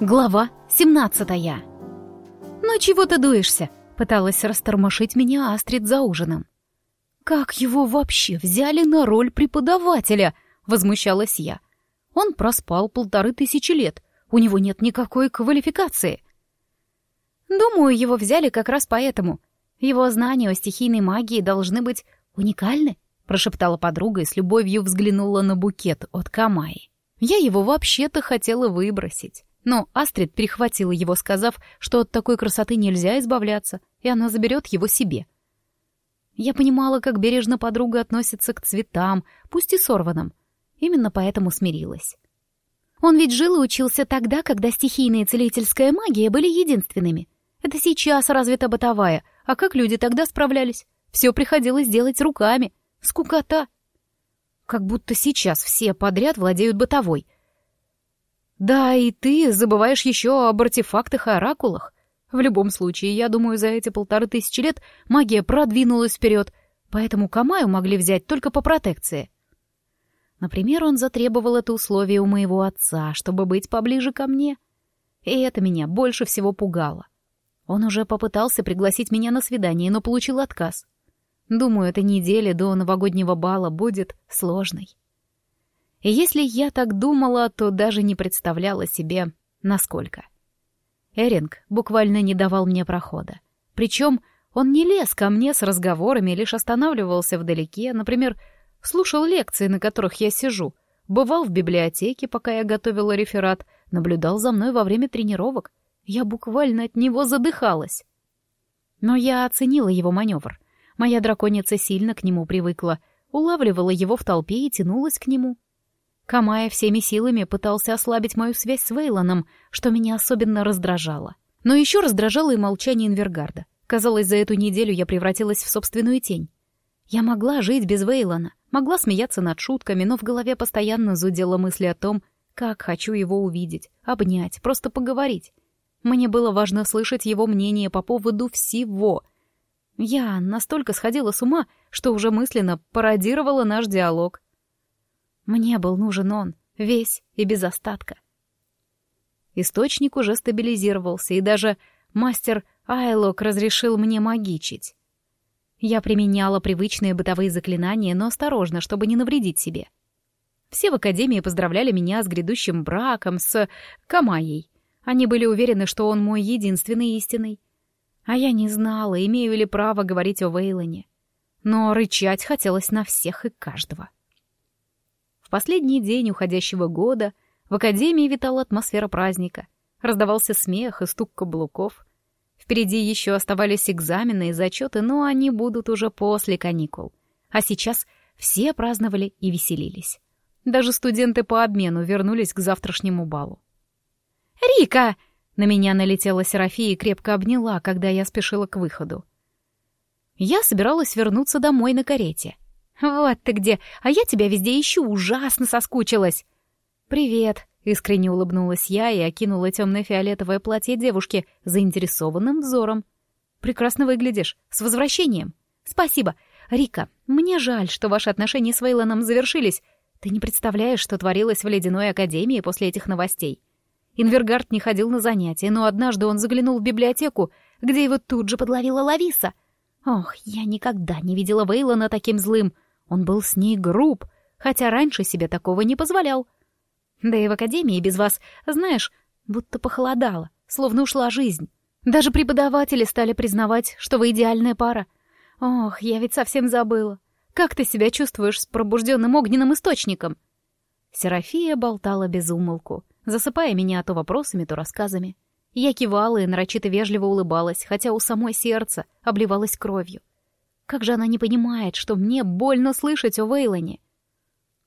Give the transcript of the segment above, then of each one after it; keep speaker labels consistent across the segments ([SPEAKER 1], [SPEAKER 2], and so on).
[SPEAKER 1] Глава 17 «Ну чего ты дуешься?» — пыталась растормошить меня Астрид за ужином. «Как его вообще взяли на роль преподавателя?» — возмущалась я. «Он проспал полторы тысячи лет, у него нет никакой квалификации». «Думаю, его взяли как раз поэтому. Его знания о стихийной магии должны быть уникальны», — прошептала подруга и с любовью взглянула на букет от Камаи. «Я его вообще-то хотела выбросить». Но Астрид перехватила его, сказав, что от такой красоты нельзя избавляться, и она заберет его себе. Я понимала, как бережно подруга относится к цветам, пусть и сорванным. Именно поэтому смирилась. Он ведь жил и учился тогда, когда стихийная и целительская магия были единственными. Это сейчас развита бытовая, а как люди тогда справлялись? Все приходилось делать руками. Скукота. Как будто сейчас все подряд владеют бытовой — да, и ты забываешь еще об артефактах и оракулах. В любом случае, я думаю, за эти полторы тысячи лет магия продвинулась вперед, поэтому Камаю могли взять только по протекции. Например, он затребовал это условие у моего отца, чтобы быть поближе ко мне. И это меня больше всего пугало. Он уже попытался пригласить меня на свидание, но получил отказ. Думаю, эта неделя до новогоднего бала будет сложной. И если я так думала, то даже не представляла себе, насколько. Эринг буквально не давал мне прохода. Причем он не лез ко мне с разговорами, лишь останавливался вдалеке, например, слушал лекции, на которых я сижу, бывал в библиотеке, пока я готовила реферат, наблюдал за мной во время тренировок. Я буквально от него задыхалась. Но я оценила его маневр. Моя драконица сильно к нему привыкла, улавливала его в толпе и тянулась к нему. Камая всеми силами пытался ослабить мою связь с Вейлоном, что меня особенно раздражало. Но еще раздражало и молчание Инвергарда. Казалось, за эту неделю я превратилась в собственную тень. Я могла жить без Вейлона, могла смеяться над шутками, но в голове постоянно зудела мысль о том, как хочу его увидеть, обнять, просто поговорить. Мне было важно слышать его мнение по поводу всего. Я настолько сходила с ума, что уже мысленно пародировала наш диалог — мне был нужен он, весь и без остатка. Источник уже стабилизировался, и даже мастер Айлок разрешил мне магичить. Я применяла привычные бытовые заклинания, но осторожно, чтобы не навредить себе. Все в академии поздравляли меня с грядущим браком с Камайей. Они были уверены, что он мой единственный истинный. А я не знала, имею ли право говорить о Вейлоне. Но рычать хотелось на всех и каждого. В последний день уходящего года в академии витала атмосфера праздника. Раздавался смех и стук каблуков. Впереди еще оставались экзамены и зачеты, но они будут уже после каникул. А сейчас все праздновали и веселились. Даже студенты по обмену вернулись к завтрашнему балу. «Рика!» — на меня налетела Серафия и крепко обняла, когда я спешила к выходу. Я собиралась вернуться домой на карете — «Вот ты где! А я тебя везде ищу, ужасно соскучилась!» «Привет!» — искренне улыбнулась я и окинула темно-фиолетовое платье девушки заинтересованным взором. «Прекрасно выглядишь. С возвращением!» «Спасибо! Рика, мне жаль, что ваши отношения с Вейлоном завершились. Ты не представляешь, что творилось в Ледяной Академии после этих новостей. Инвергард не ходил на занятия, но однажды он заглянул в библиотеку, где его тут же подловила Лависа. Ох, я никогда не видела Вейлона таким злым!» Он был с ней груб, хотя раньше себе такого не позволял. Да и в академии без вас, знаешь, будто похолодало, словно ушла жизнь. Даже преподаватели стали признавать, что вы идеальная пара. Ох, я ведь совсем забыла. Как ты себя чувствуешь с пробужденным огненным источником? Серафия болтала без умолку, засыпая меня то вопросами, то рассказами. Я кивала и нарочито вежливо улыбалась, хотя у самой сердца обливалась кровью. Как же она не понимает, что мне больно слышать о Вейлоне?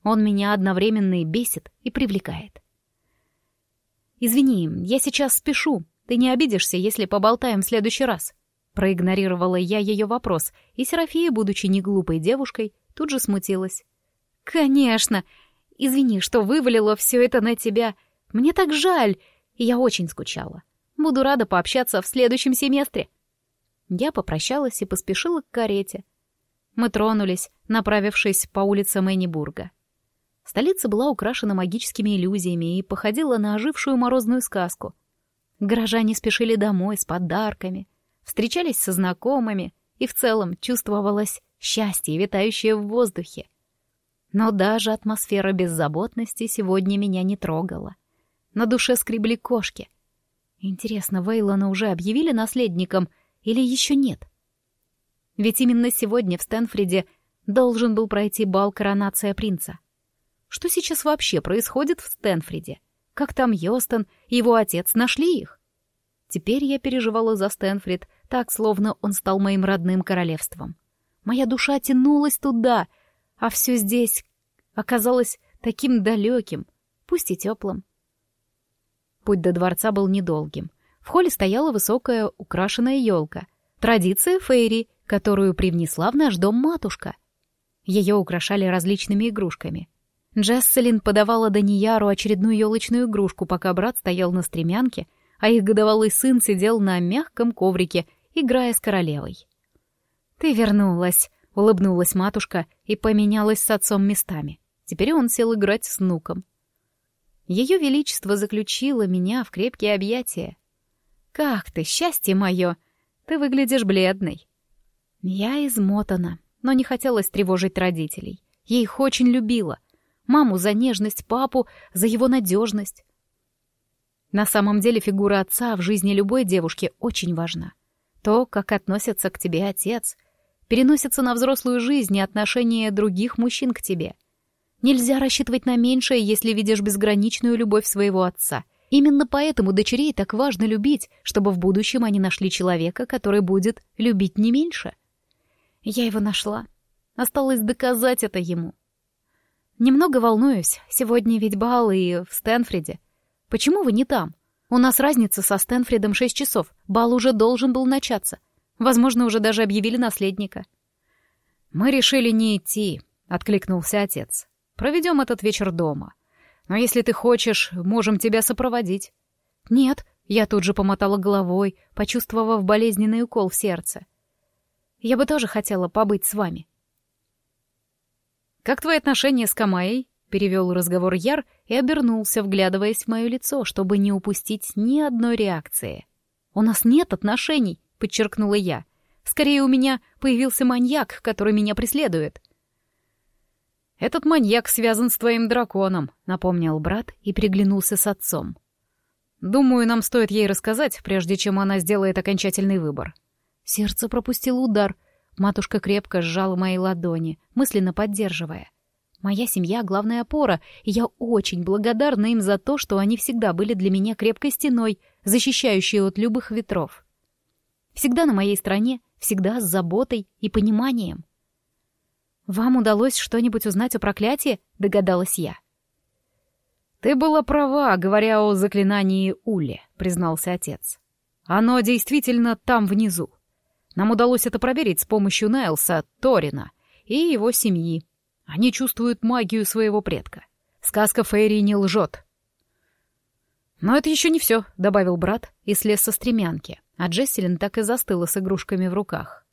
[SPEAKER 1] Он меня одновременно и бесит, и привлекает. «Извини, я сейчас спешу. Ты не обидишься, если поболтаем в следующий раз?» Проигнорировала я ее вопрос, и Серафия, будучи не глупой девушкой, тут же смутилась. «Конечно! Извини, что вывалила все это на тебя. Мне так жаль, и я очень скучала. Буду рада пообщаться в следующем семестре». Я попрощалась и поспешила к карете. Мы тронулись, направившись по улицам Эннибурга. Столица была украшена магическими иллюзиями и походила на ожившую морозную сказку. Горожане спешили домой с подарками, встречались со знакомыми, и в целом чувствовалось счастье, витающее в воздухе. Но даже атмосфера беззаботности сегодня меня не трогала. На душе скребли кошки. Интересно, Вейлона уже объявили наследником или еще нет? Ведь именно сегодня в Стэнфриде должен был пройти бал коронация принца. Что сейчас вообще происходит в Стэнфриде? Как там Йостон и его отец нашли их? Теперь я переживала за Стэнфрид, так, словно он стал моим родным королевством. Моя душа тянулась туда, а все здесь оказалось таким далеким, пусть и теплым. Путь до дворца был недолгим. В холле стояла высокая украшенная елка. Традиция фейри, которую привнесла в наш дом матушка. Ее украшали различными игрушками. Джесселин подавала Данияру очередную елочную игрушку, пока брат стоял на стремянке, а их годовалый сын сидел на мягком коврике, играя с королевой. «Ты вернулась», — улыбнулась матушка и поменялась с отцом местами. Теперь он сел играть с внуком. Ее Величество заключило меня в крепкие объятия. «Как ты, счастье мое! Ты выглядишь бледной». Я измотана, но не хотелось тревожить родителей. Я их очень любила. Маму за нежность, папу за его надежность. На самом деле фигура отца в жизни любой девушки очень важна. То, как относится к тебе отец, переносится на взрослую жизнь и отношение других мужчин к тебе. Нельзя рассчитывать на меньшее, если видишь безграничную любовь своего отца. Именно поэтому дочерей так важно любить, чтобы в будущем они нашли человека, который будет любить не меньше. Я его нашла. Осталось доказать это ему. Немного волнуюсь. Сегодня ведь бал и в Стэнфриде. Почему вы не там? У нас разница со Стэнфридом шесть часов. Бал уже должен был начаться. Возможно, уже даже объявили наследника. Мы решили не идти, откликнулся отец. Проведем этот вечер дома. Но если ты хочешь, можем тебя сопроводить. Нет, я тут же помотала головой, почувствовав болезненный укол в сердце. Я бы тоже хотела побыть с вами. «Как твои отношения с Камайей?» — перевел разговор Яр и обернулся, вглядываясь в мое лицо, чтобы не упустить ни одной реакции. «У нас нет отношений», — подчеркнула я. «Скорее, у меня появился маньяк, который меня преследует». «Этот маньяк связан с твоим драконом», — напомнил брат и приглянулся с отцом. «Думаю, нам стоит ей рассказать, прежде чем она сделает окончательный выбор». Сердце пропустило удар. Матушка крепко сжала мои ладони, мысленно поддерживая. Моя семья — главная опора, и я очень благодарна им за то, что они всегда были для меня крепкой стеной, защищающей от любых ветров. Всегда на моей стороне, всегда с заботой и пониманием. «Вам удалось что-нибудь узнать о проклятии?» — догадалась я. «Ты была права, говоря о заклинании Ули», — признался отец. «Оно действительно там внизу. Нам удалось это проверить с помощью Найлса Торина и его семьи. Они чувствуют магию своего предка. Сказка Фейри не лжет. «Но это еще не все», — добавил брат и слез со стремянки, а Джесселин так и застыла с игрушками в руках.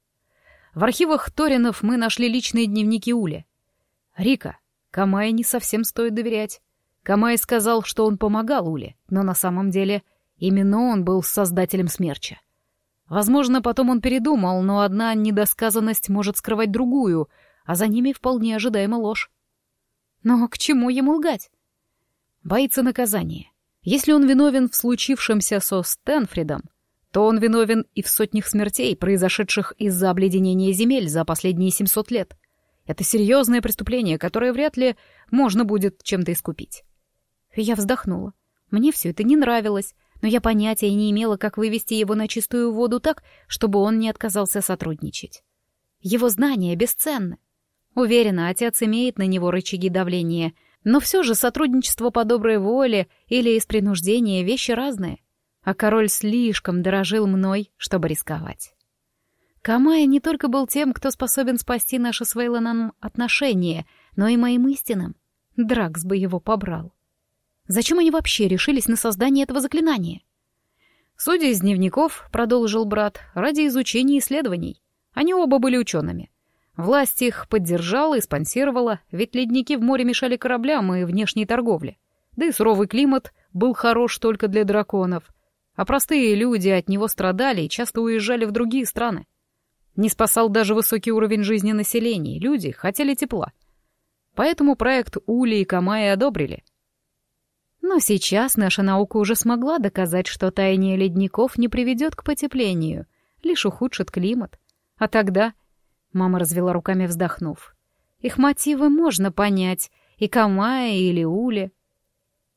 [SPEAKER 1] В архивах Торинов мы нашли личные дневники Ули. Рика, Камай не совсем стоит доверять. Камай сказал, что он помогал Уле, но на самом деле именно он был создателем смерча. Возможно, потом он передумал, но одна недосказанность может скрывать другую, а за ними вполне ожидаема ложь. Но к чему ему лгать? Боится наказания. Если он виновен в случившемся со Стэнфридом, то он виновен и в сотнях смертей, произошедших из-за обледенения земель за последние 700 лет. Это серьезное преступление, которое вряд ли можно будет чем-то искупить. Я вздохнула. Мне все это не нравилось, но я понятия не имела, как вывести его на чистую воду так, чтобы он не отказался сотрудничать. Его знания бесценны. Уверена, отец имеет на него рычаги давления, но все же сотрудничество по доброй воле или из принуждения — вещи разные. А король слишком дорожил мной, чтобы рисковать. Камая не только был тем, кто способен спасти наши с Вейлоном отношения, но и моим истинным. Дракс бы его побрал. Зачем они вообще решились на создание этого заклинания? Судя из дневников, продолжил брат, ради изучения исследований. Они оба были учеными. Власть их поддержала и спонсировала, ведь ледники в море мешали кораблям и внешней торговле. Да и суровый климат был хорош только для драконов. А простые люди от него страдали и часто уезжали в другие страны. Не спасал даже высокий уровень жизни населения, люди хотели тепла. Поэтому проект Ули и Камая одобрили. Но сейчас наша наука уже смогла доказать, что таяние ледников не приведет к потеплению, лишь ухудшит климат. А тогда... Мама развела руками, вздохнув. Их мотивы можно понять, и Камая, или Ули.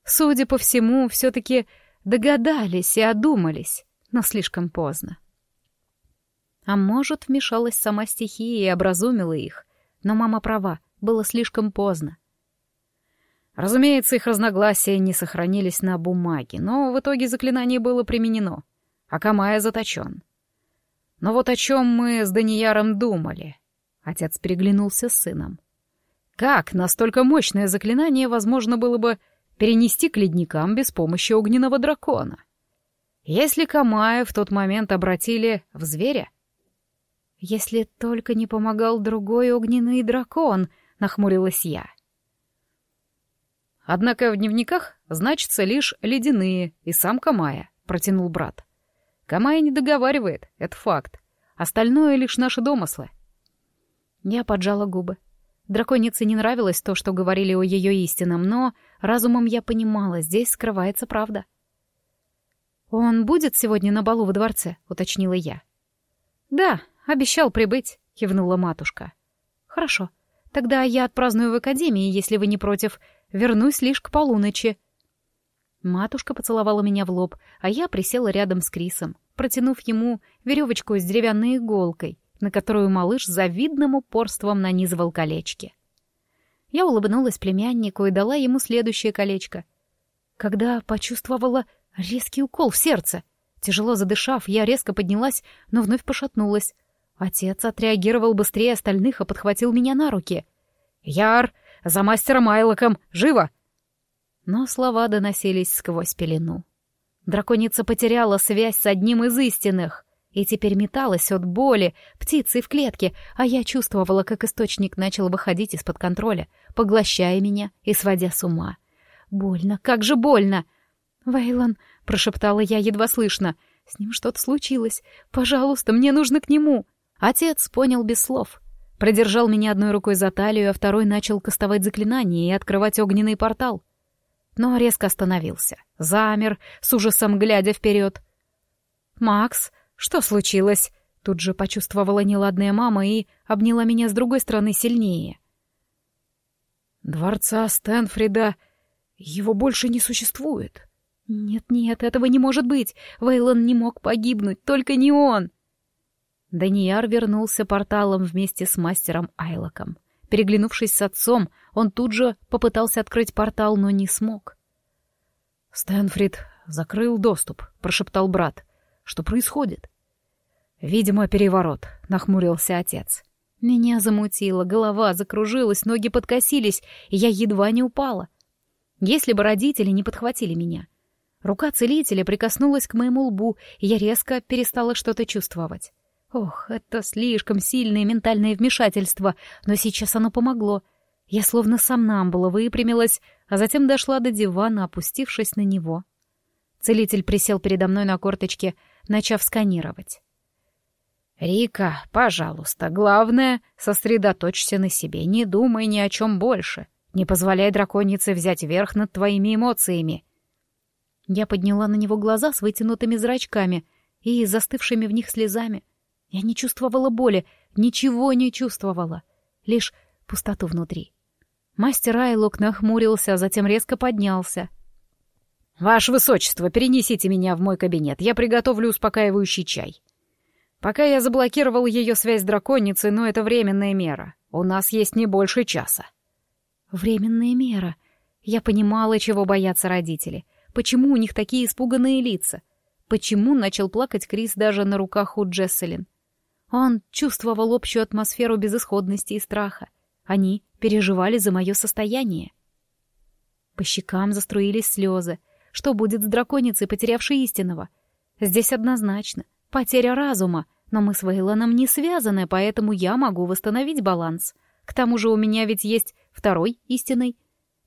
[SPEAKER 1] Судя по всему, все-таки догадались и одумались, но слишком поздно. А может, вмешалась сама стихия и образумила их. Но мама права, было слишком поздно. Разумеется, их разногласия не сохранились на бумаге, но в итоге заклинание было применено, а Камая заточен. Но вот о чем мы с Данияром думали. Отец переглянулся с сыном. Как настолько мощное заклинание возможно было бы перенести к ледникам без помощи огненного дракона? Если Камая в тот момент обратили в зверя? «Если только не помогал другой огненный дракон», — нахмурилась я. «Однако в дневниках значится лишь ледяные и сам Камая», — протянул брат. «Камая не договаривает, это факт. Остальное лишь наши домыслы». Я поджала губы. Драконице не нравилось то, что говорили о ее истинном, но разумом я понимала, здесь скрывается правда. «Он будет сегодня на балу во дворце?» — уточнила я. «Да, Обещал прибыть», — кивнула матушка. «Хорошо. Тогда я отпраздную в академии, если вы не против. Вернусь лишь к полуночи». Матушка поцеловала меня в лоб, а я присела рядом с Крисом, протянув ему веревочку с деревянной иголкой, на которую малыш завидным упорством нанизывал колечки. Я улыбнулась племяннику и дала ему следующее колечко. Когда почувствовала резкий укол в сердце. Тяжело задышав, я резко поднялась, но вновь пошатнулась. Отец отреагировал быстрее остальных и подхватил меня на руки. «Яр, за мастером Айлоком! Живо!» Но слова доносились сквозь пелену. Драконица потеряла связь с одним из истинных и теперь металась от боли, птицей в клетке, а я чувствовала, как источник начал выходить из-под контроля, поглощая меня и сводя с ума. «Больно, как же больно!» «Вейлон», — прошептала я едва слышно, — «с ним что-то случилось. Пожалуйста, мне нужно к нему». Отец понял без слов. Продержал меня одной рукой за талию, а второй начал кастовать заклинание и открывать огненный портал. Но резко остановился. Замер, с ужасом глядя вперед. «Макс, что случилось?» Тут же почувствовала неладная мама и обняла меня с другой стороны сильнее. «Дворца Стэнфрида... Его больше не существует». «Нет-нет, этого не может быть. Вейлон не мог погибнуть, только не он!» Данияр вернулся порталом вместе с мастером Айлоком. Переглянувшись с отцом, он тут же попытался открыть портал, но не смог. «Стэнфрид закрыл доступ», — прошептал брат. «Что происходит?» «Видимо, переворот», — нахмурился отец. Меня замутило, голова закружилась, ноги подкосились, и я едва не упала. Если бы родители не подхватили меня. Рука целителя прикоснулась к моему лбу, и я резко перестала что-то чувствовать. Ох, это слишком сильное ментальное вмешательство, но сейчас оно помогло. Я словно сам нам было выпрямилась, а затем дошла до дивана, опустившись на него. Целитель присел передо мной на корточке, начав сканировать. «Рика, пожалуйста, главное, сосредоточься на себе, не думай ни о чем больше. Не позволяй драконице взять верх над твоими эмоциями». Я подняла на него глаза с вытянутыми зрачками и застывшими в них слезами. Я не чувствовала боли, ничего не чувствовала, лишь пустоту внутри. Мастер Айлок нахмурился, а затем резко поднялся. «Ваше Высочество, перенесите меня в мой кабинет, я приготовлю успокаивающий чай. Пока я заблокировал ее связь с драконицей, но это временная мера. У нас есть не больше часа». «Временная мера?» Я понимала, чего боятся родители. Почему у них такие испуганные лица? Почему начал плакать Крис даже на руках у Джесселин? Он чувствовал общую атмосферу безысходности и страха. Они переживали за мое состояние. По щекам заструились слезы. Что будет с драконицей, потерявшей истинного? Здесь однозначно. Потеря разума. Но мы с Вейлоном не связаны, поэтому я могу восстановить баланс. К тому же у меня ведь есть второй истинный.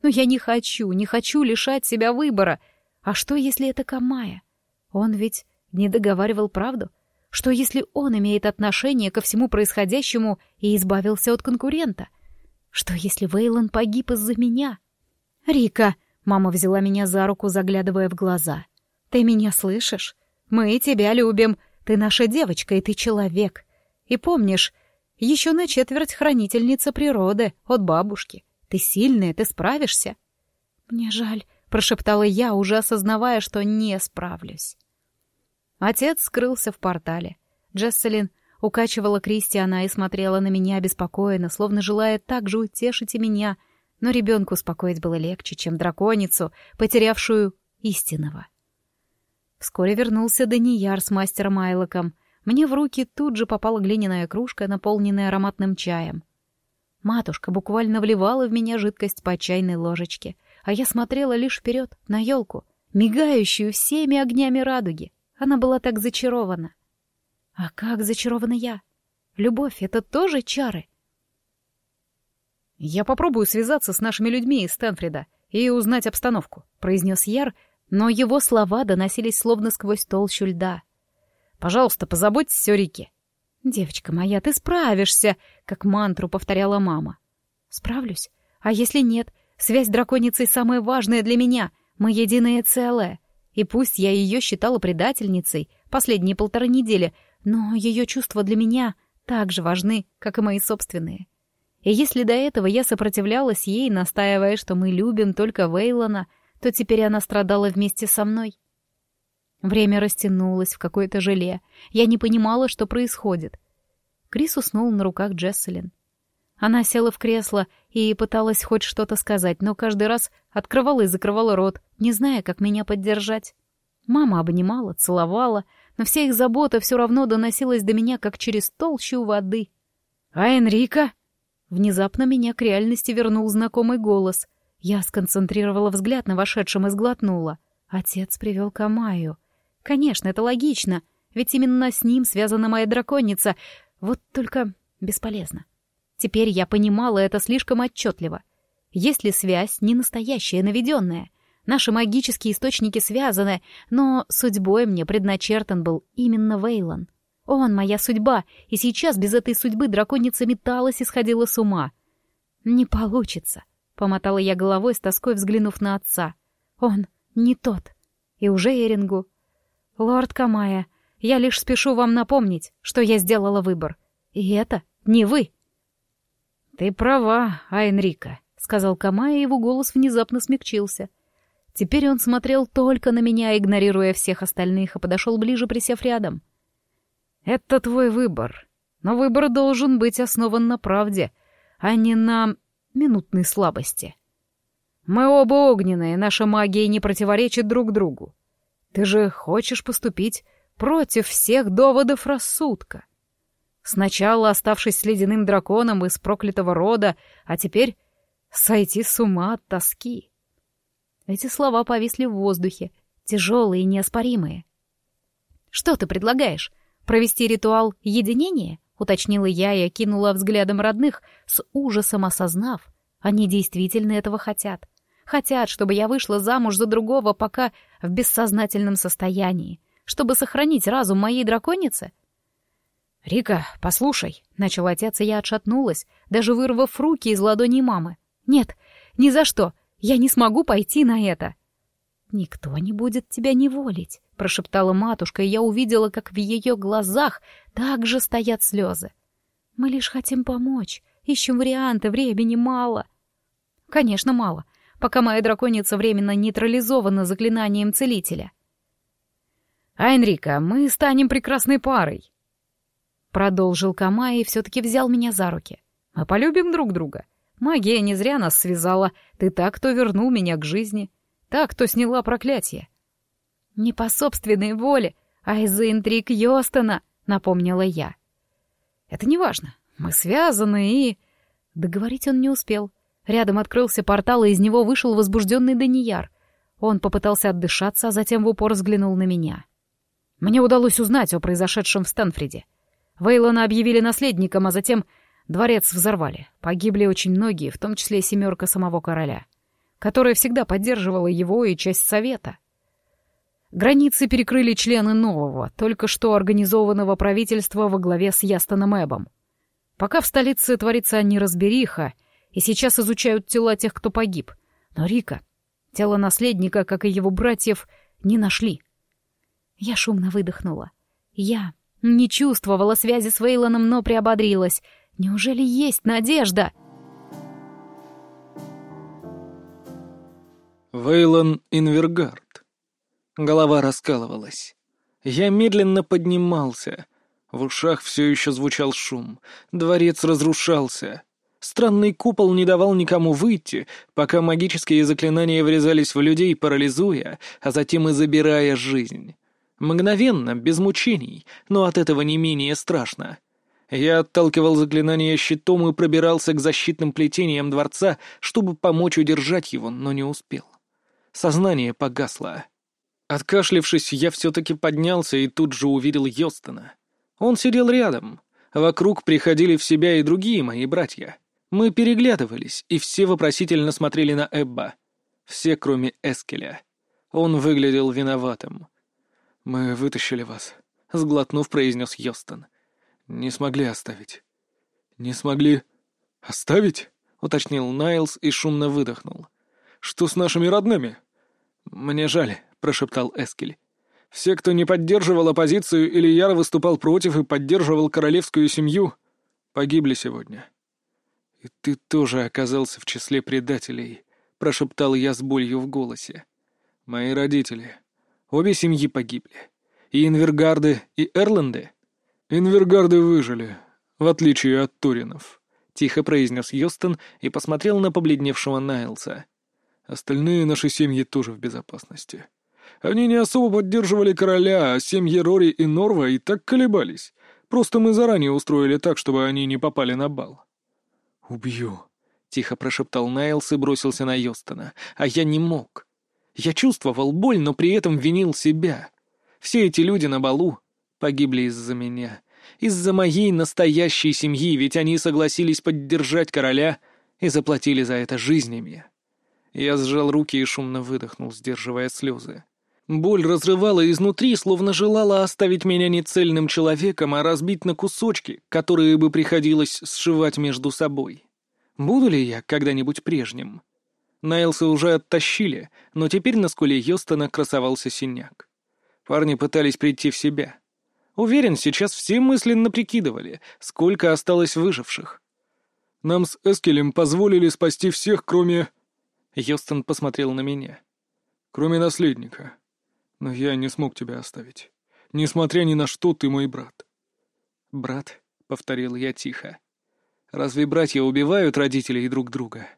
[SPEAKER 1] Но я не хочу, не хочу лишать себя выбора. А что, если это Камая? Он ведь не договаривал правду? Что если он имеет отношение ко всему происходящему и избавился от конкурента? Что если Вейлон погиб из-за меня? «Рика!» — мама взяла меня за руку, заглядывая в глаза. «Ты меня слышишь? Мы тебя любим. Ты наша девочка, и ты человек. И помнишь, еще на четверть хранительница природы от бабушки. Ты сильная, ты справишься». «Мне жаль», — прошептала я, уже осознавая, что не справлюсь. Отец скрылся в портале. Джесселин укачивала Кристиана и смотрела на меня обеспокоенно, словно желая так же утешить и меня, но ребенку успокоить было легче, чем драконицу, потерявшую истинного. Вскоре вернулся Данияр с мастером Айлоком. Мне в руки тут же попала глиняная кружка, наполненная ароматным чаем. Матушка буквально вливала в меня жидкость по чайной ложечке, а я смотрела лишь вперед, на елку, мигающую всеми огнями радуги. Она была так зачарована. А как зачарована я? Любовь — это тоже чары?
[SPEAKER 2] «Я попробую связаться с нашими людьми из Стэнфрида и узнать обстановку», — произнес Яр, но его слова доносились словно сквозь толщу льда. «Пожалуйста, позаботьтесь о Рике».
[SPEAKER 1] «Девочка моя, ты справишься», — как мантру повторяла мама. «Справлюсь? А если нет? Связь с драконицей самая важная для меня. Мы единое целое. И пусть я ее считала предательницей последние полторы недели, но ее чувства для меня так же важны, как и мои собственные. И если до этого я сопротивлялась ей, настаивая, что мы любим только Вейлона, то теперь она страдала вместе со мной. Время растянулось в какое-то желе. Я не понимала, что происходит. Крис уснул на руках Джесселин. Она села в кресло и пыталась хоть что-то сказать, но каждый раз открывала и закрывала рот, не зная, как меня поддержать. Мама обнимала, целовала, но вся их забота все равно доносилась до меня, как через толщу воды.
[SPEAKER 2] «А Энрика?»
[SPEAKER 1] Внезапно меня к реальности вернул знакомый голос. Я сконцентрировала взгляд на вошедшем и сглотнула. Отец привел Камаю. Конечно, это логично, ведь именно с ним связана моя драконица. Вот только бесполезно. Теперь я понимала это слишком отчетливо. Если связь не настоящая, наведенная, наши магические источники связаны, но судьбой мне предначертан был именно Вейлон. Он моя судьба, и сейчас без этой судьбы драконица металась и сходила с ума. «Не получится», — помотала я головой с тоской, взглянув на отца. «Он не тот. И уже Эрингу. Лорд Камая, я лишь спешу вам напомнить, что я сделала выбор. И это не вы».
[SPEAKER 2] «Ты права, Айнрика», — сказал Камай, и его голос внезапно смягчился. Теперь он смотрел только на меня, игнорируя всех остальных, и подошел ближе, присев рядом. «Это твой выбор, но выбор должен быть основан на правде, а не на минутной слабости. Мы оба огненные, наша магия не противоречит друг другу. Ты же хочешь поступить против всех доводов рассудка». Сначала оставшись с ледяным драконом из проклятого рода, а теперь сойти с ума от тоски.
[SPEAKER 1] Эти слова повисли в воздухе, тяжелые и неоспоримые. «Что ты предлагаешь? Провести ритуал единения?» — уточнила я и окинула взглядом родных, с ужасом осознав. Они действительно этого хотят. Хотят, чтобы я вышла замуж за другого, пока в бессознательном состоянии, чтобы сохранить разум моей драконицы —
[SPEAKER 2] «Рика, послушай», — начал отец, и я отшатнулась, даже вырвав руки из ладоней мамы.
[SPEAKER 1] «Нет, ни за что, я не смогу пойти на это». «Никто не будет тебя неволить», — прошептала матушка, и я увидела, как в ее глазах также стоят слезы. «Мы лишь хотим помочь, ищем варианты, времени мало». «Конечно, мало, пока моя драконица временно нейтрализована заклинанием целителя».
[SPEAKER 2] «А, Энрика, мы станем прекрасной парой»,
[SPEAKER 1] Продолжил Камай и все-таки взял меня за руки.
[SPEAKER 2] «Мы полюбим друг друга. Магия не зря нас связала. Ты так, кто вернул меня к жизни. Так, кто сняла проклятие».
[SPEAKER 1] «Не по собственной воле, а из-за интриг Йостона», — напомнила я.
[SPEAKER 2] «Это не важно. Мы связаны и...»
[SPEAKER 1] Договорить он не успел. Рядом открылся портал, и из него вышел возбужденный Данияр. Он попытался отдышаться, а затем в упор взглянул на меня.
[SPEAKER 2] «Мне удалось узнать о произошедшем в Стэнфриде. Вейлона объявили наследником, а затем дворец взорвали. Погибли очень многие, в том числе семерка самого короля, которая всегда поддерживала его и часть совета. Границы перекрыли члены нового, только что организованного правительства во главе с Ястоном Эбом. Пока в столице творится неразбериха, и сейчас изучают тела тех, кто погиб. Но Рика, тело наследника, как и его братьев, не нашли. Я шумно выдохнула. Я не чувствовала связи с Вейлоном, но приободрилась. Неужели есть надежда?
[SPEAKER 3] Вейлон Инвергард. Голова раскалывалась. Я медленно поднимался. В ушах все еще звучал шум. Дворец разрушался. Странный купол не давал никому выйти, пока магические заклинания врезались в людей, парализуя, а затем и забирая жизнь. Мгновенно, без мучений, но от этого не менее страшно. Я отталкивал заклинание щитом и пробирался к защитным плетениям дворца, чтобы помочь удержать его, но не успел. Сознание погасло. Откашлившись, я все-таки поднялся и тут же увидел Йостона. Он сидел рядом. Вокруг приходили в себя и другие мои братья. Мы переглядывались, и все вопросительно смотрели на Эбба. Все, кроме Эскеля. Он выглядел виноватым. «Мы вытащили вас», — сглотнув, произнес Йостон. «Не смогли оставить». «Не смогли оставить?» — уточнил Найлз и шумно выдохнул. «Что с нашими родными?» «Мне жаль», — прошептал Эскель. «Все, кто не поддерживал оппозицию или яро выступал против и поддерживал королевскую семью, погибли сегодня. «И ты тоже оказался в числе предателей», — прошептал я с болью в голосе. «Мои родители. Обе семьи погибли. И Инвергарды, и Эрланды». «Инвергарды выжили, в отличие от Туринов», — тихо произнес Йостон и посмотрел на побледневшего Найлса. «Остальные наши семьи тоже в безопасности. Они не особо поддерживали короля, а семьи Рори и Норва и так колебались. Просто мы заранее устроили так, чтобы они не попали на бал».
[SPEAKER 2] «Убью», — тихо прошептал Найлс и бросился на Йостона. А я не мог. Я чувствовал боль, но при этом винил себя. Все эти люди на балу погибли из-за меня. Из-за моей настоящей семьи, ведь они согласились поддержать короля и заплатили за это жизнями. Я сжал руки и шумно выдохнул, сдерживая слезы. Боль разрывала изнутри, словно желала оставить меня не цельным человеком, а разбить на кусочки, которые бы приходилось сшивать между собой. Буду ли я когда-нибудь прежним? Найлса уже оттащили, но теперь на скуле Йостона красовался синяк. Парни пытались прийти в себя. Уверен, сейчас все мысленно прикидывали, сколько осталось выживших.
[SPEAKER 3] Нам с Эскелем позволили спасти всех, кроме...
[SPEAKER 2] Йостон посмотрел на меня.
[SPEAKER 3] Кроме наследника. Но я не смог тебя оставить. Несмотря ни на что, ты мой брат».
[SPEAKER 2] «Брат», — повторил я тихо. «Разве братья убивают родителей друг друга?»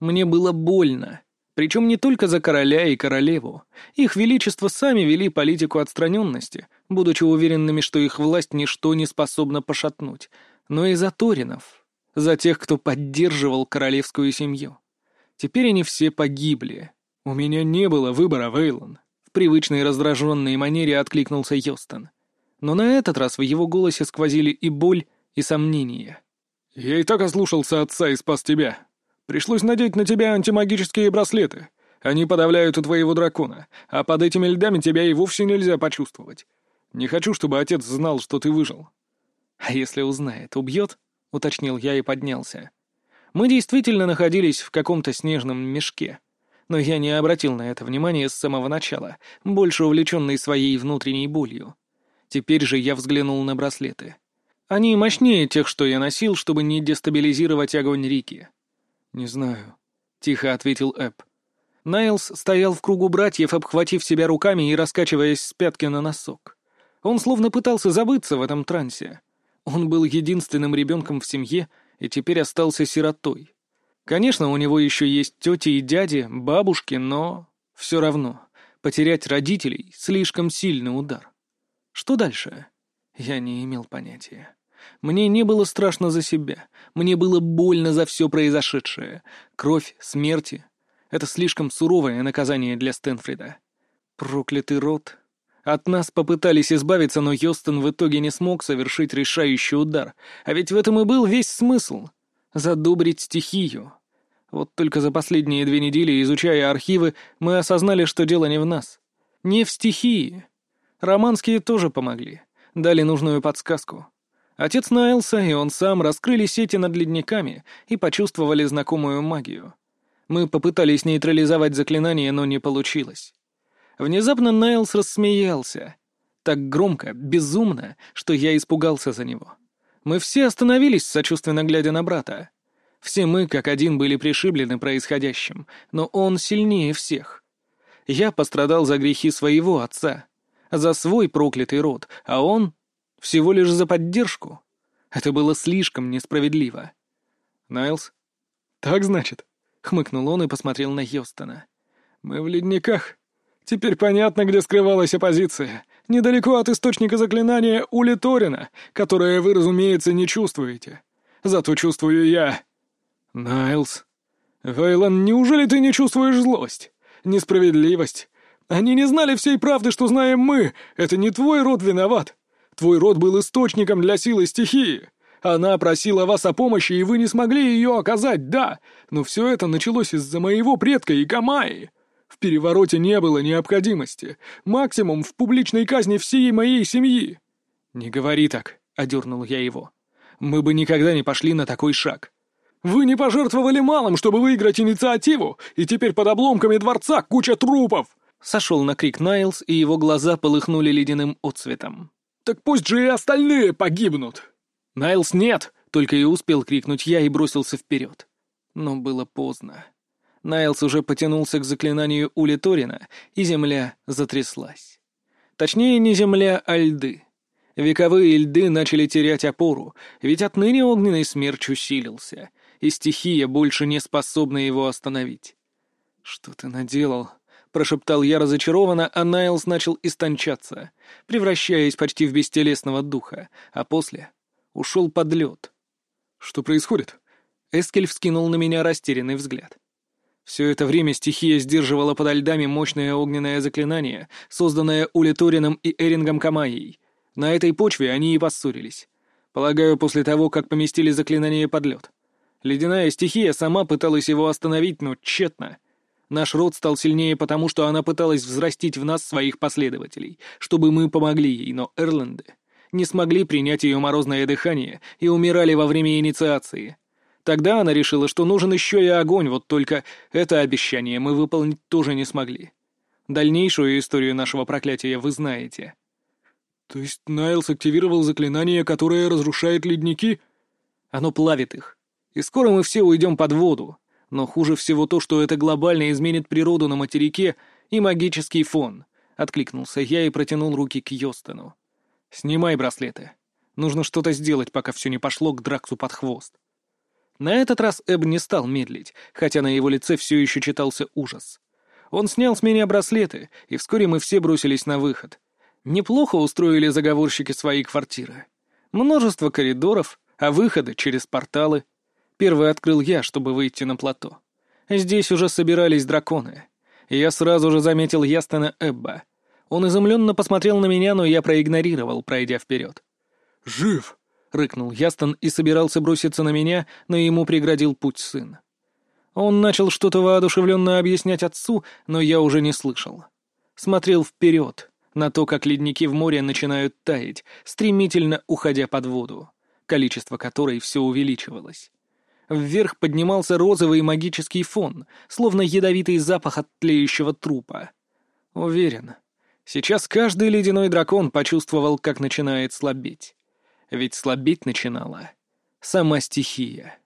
[SPEAKER 2] Мне было больно. Причем не только за короля и королеву. Их величество сами вели политику отстраненности, будучи уверенными, что их власть ничто не способно пошатнуть. Но и за Торинов. За тех, кто поддерживал королевскую семью. Теперь они все погибли.
[SPEAKER 3] У меня не было выбора, Вейлон
[SPEAKER 2] привычной раздраженной манере откликнулся Йостон. Но на этот раз в его голосе сквозили и боль, и сомнения.
[SPEAKER 3] «Я и так ослушался отца и спас тебя. Пришлось надеть на тебя антимагические браслеты. Они подавляют у твоего дракона, а под этими льдами тебя и вовсе нельзя почувствовать. Не хочу, чтобы отец знал, что ты выжил».
[SPEAKER 2] «А если узнает, убьет?» — уточнил я и поднялся. Мы действительно находились в каком-то снежном мешке но я не обратил на это внимания с самого начала, больше увлеченный своей внутренней болью. Теперь же я взглянул на браслеты. Они мощнее тех, что я носил, чтобы не дестабилизировать огонь Рики.
[SPEAKER 3] «Не знаю», — тихо ответил Эп.
[SPEAKER 2] Найлс стоял в кругу братьев, обхватив себя руками и раскачиваясь с пятки на носок. Он словно пытался забыться в этом трансе. Он был единственным ребенком в семье и теперь остался сиротой. Конечно, у него еще есть тети и дяди, бабушки, но... Все равно, потерять родителей — слишком сильный удар. Что дальше? Я не имел понятия. Мне не было страшно за себя. Мне было больно за все произошедшее. Кровь, смерти — это слишком суровое наказание для Стэнфрида. Проклятый род. От нас попытались избавиться, но Йостон в итоге не смог совершить решающий удар. А ведь в этом и был весь смысл — задобрить стихию. Вот только за последние две недели, изучая архивы, мы осознали, что дело не в нас.
[SPEAKER 3] Не в стихии. Романские тоже помогли, дали нужную подсказку. Отец Найлса и он сам раскрыли сети над ледниками и почувствовали знакомую магию. Мы попытались нейтрализовать заклинание, но не получилось. Внезапно Найлс рассмеялся. Так громко, безумно, что я испугался за него. Мы все остановились, сочувственно глядя на брата. Все мы, как один, были пришиблены происходящим, но он сильнее всех. Я пострадал за грехи своего отца, за свой проклятый род, а он всего лишь за поддержку. Это было слишком несправедливо. «Найлз?» «Так, значит?» — хмыкнул он и посмотрел на Хьюстона. «Мы в ледниках. Теперь понятно, где скрывалась оппозиция. Недалеко от источника заклинания Ули Торина, которое вы, разумеется, не чувствуете. Зато чувствую я. Найлз. Вейлон, неужели ты не чувствуешь злость? Несправедливость? Они не знали всей правды, что знаем мы. Это не твой род виноват. Твой род был источником для силы стихии. Она просила вас о помощи, и вы не смогли ее оказать, да. Но все это началось из-за моего предка Икамаи. В перевороте не было необходимости. Максимум в публичной казни всей моей семьи. «Не говори так», — одернул я его. «Мы бы никогда не пошли на такой шаг. Вы не пожертвовали малым, чтобы выиграть инициативу, и теперь под обломками дворца куча трупов!» Сошел на крик Найлз, и его глаза полыхнули ледяным отцветом. «Так пусть же и остальные погибнут!» «Найлз, нет!» — только и успел крикнуть я и бросился вперед. Но было поздно. Найлс уже потянулся к заклинанию Ули Торина, и земля затряслась. Точнее, не земля, а льды. Вековые льды начали терять опору, ведь отныне огненный смерч усилился, и стихия больше не способна его остановить. «Что ты наделал?» — прошептал я разочарованно, а Найлс начал истончаться, превращаясь почти в бестелесного духа, а после ушел под лед. «Что происходит?» Эскель вскинул на меня растерянный взгляд. Все это время стихия сдерживала подо льдами мощное огненное заклинание, созданное Улиторином и Эрингом Камайей. На этой почве они и поссорились. Полагаю, после того, как поместили заклинание под лед. Ледяная стихия сама пыталась его остановить, но тщетно. Наш род стал сильнее потому, что она пыталась взрастить в нас своих последователей, чтобы мы помогли ей, но Эрленды не смогли принять ее морозное дыхание и умирали во время инициации. Тогда она решила, что нужен еще и огонь, вот только это обещание мы выполнить тоже не смогли. Дальнейшую историю нашего проклятия вы знаете. То есть Найлс активировал заклинание, которое разрушает ледники? Оно плавит их. И скоро мы все уйдем под воду. Но хуже всего то, что это глобально изменит природу на материке и магический фон. Откликнулся я и протянул руки к Йостону. «Снимай браслеты. Нужно что-то сделать, пока все не пошло к Драксу под хвост». На этот раз Эб не стал медлить, хотя на его лице все еще читался ужас. Он снял с меня браслеты, и вскоре мы все бросились на выход. Неплохо устроили заговорщики свои квартиры. Множество коридоров, а выходы через порталы. Первый открыл я, чтобы выйти на плато. Здесь уже собирались драконы. Я сразу же заметил Ястона Эбба. Он изумленно посмотрел на меня, но я проигнорировал, пройдя вперед. «Жив!» Рыкнул Ястон и собирался броситься на меня, но ему преградил путь сын. Он начал что-то воодушевленно объяснять отцу, но я уже не слышал. Смотрел вперед, на то, как ледники в море начинают таять, стремительно уходя под воду, количество которой все увеличивалось. Вверх поднимался розовый магический фон, словно ядовитый запах от тлеющего трупа. Уверен, сейчас каждый ледяной дракон почувствовал, как начинает слабеть ведь слабеть начинала сама стихия.